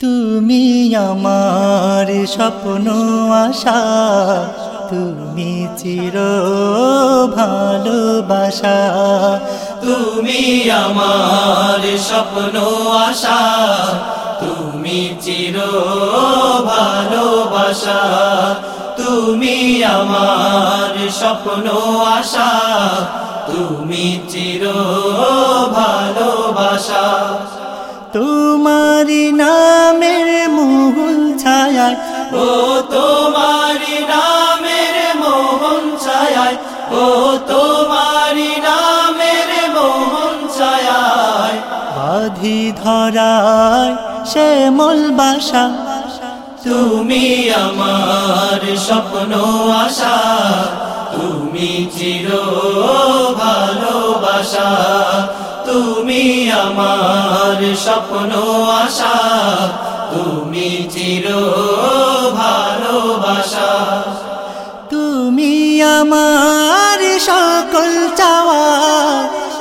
তুমি আমার স্বপ্ন আশা। তুমি চির ভালোবাসা। তুমি আমার স্বপ্ন আশা। তুমি চির ভালোবাসা। তুমি আমার স্বপ্ন আশা। তুমি চির ভালোবাসা। তোমারি ছায়ায় ও তোমারি নামের মোহন ছায়ায়, ও তোমারি নামের মোহন ছায়ায়। বাধি ধরায় শ্যামল বাসা, তুমি আমার স্বপ্ন আশা, তুমি চির ভালোবাসা, তুমি আমার স্বপ্ন আশা, তুমি চির ভালোবাসা। তুমি আমার সকল চাওয়া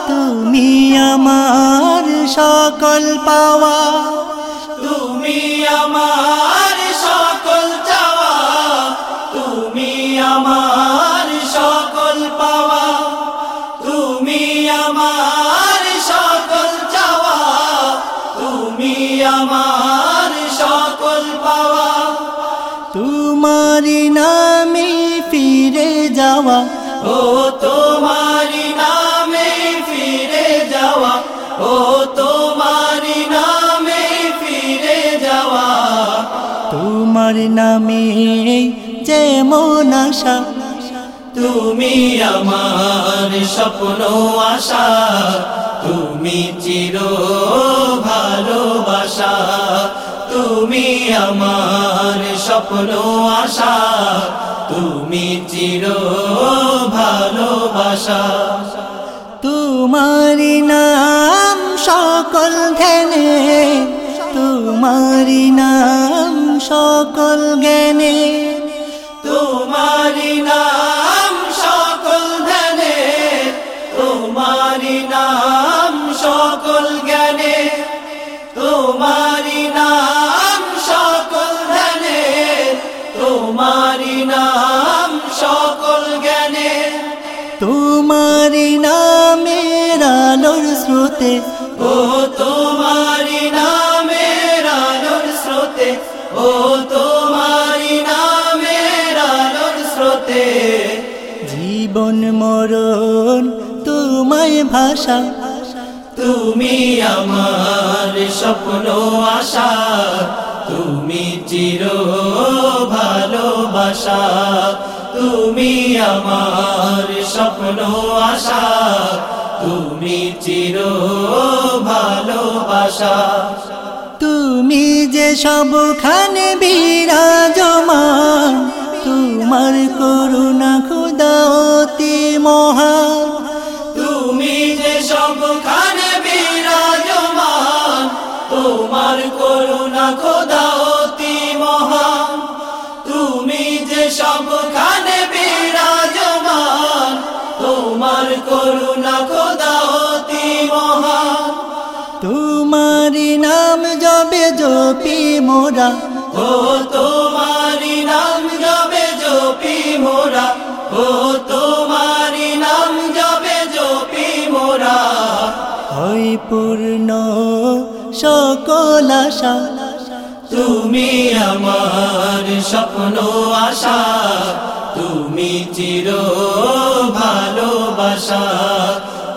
তুমি আমার সকল পাওয়া। তুমি আমার সকল চাওয়া তুমি আমার সকল পাওয়া। তুমি আমার সকল চাওয়া তুমি আমার তোমারি নামে ফিরে যাওয়া, ও তোমারি নামে ফিরে যাওয়া, ও তোমারি নামে ফিরে যাওয়া। তোমার নামে যেমন আশা, তুমি আমার স্বপ্ন আশা, তুমি চির ভালোবাসা। তুমি আমার স্বপ্ন আশা। তুমি চির ভালোবাসা। তোমারি নাম সকল ধ্যানে তোমারি নাম সকল জ্ঞানে। তোমারি নাম সকল ধ্যানে তোমারি নাম সকল জ্ঞানে। তোমারি স্রোতে। ও তোমারি নামের আলোর স্রোতে। ও তোমারি আলোর স্রোতে। জীবন মরণ তোমায় ভাষা। তুমি আমার স্বপ্ন আশা। তুমি চির ভালোবাসা। তুমি আমার স্বপ্ন আশা। তুমি চির ভালোবাসা। তুমি যে সব সবখানে বিরাজমান তোমার করুণা খুদা অতি মহা তুমি যে সবখানে বিরাজমান তোমার করুণা খোদা তোমার করুণা খোদা অতি মহান। তোমারি নাম জবে জপি মোরা। ও তোমারি নাম জবে জপি মোরা। ও তোমারি নাম জবে জপি মোরা। হয় পূর্ণ সকল আশা। তুমি আমার স্বপ্ন আশা। তুমি চির ভালোবাসা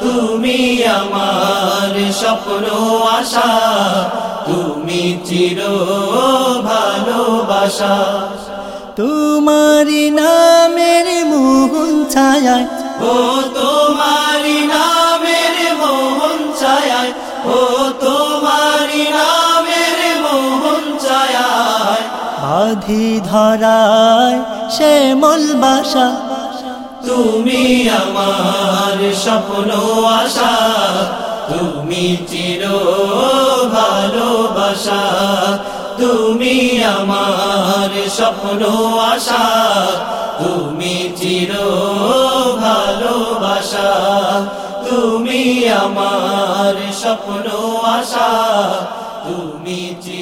তুমি আমার স্বপ্ন আশা তুমি চির ভালোবাসা। তোমারি নামের মোহন ছায়ায় ও তোমারি নামের মোহন ছায়ায় ও তোমারি নামের মোহন ছায়ায়। বাধি ধরায় শ্যামল বাসা তুমি আমার স্বপ্ন, আশা। তুমি চির ভালোবাসা। তুমি আমার স্বপ্ন, আশা। তুমি চির ভালোবাসা। তুমি আমার স্বপ্ন, আশা। তুমি চির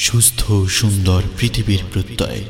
সুস্থ সুন্দর পৃথিবীর প্রত্যয়।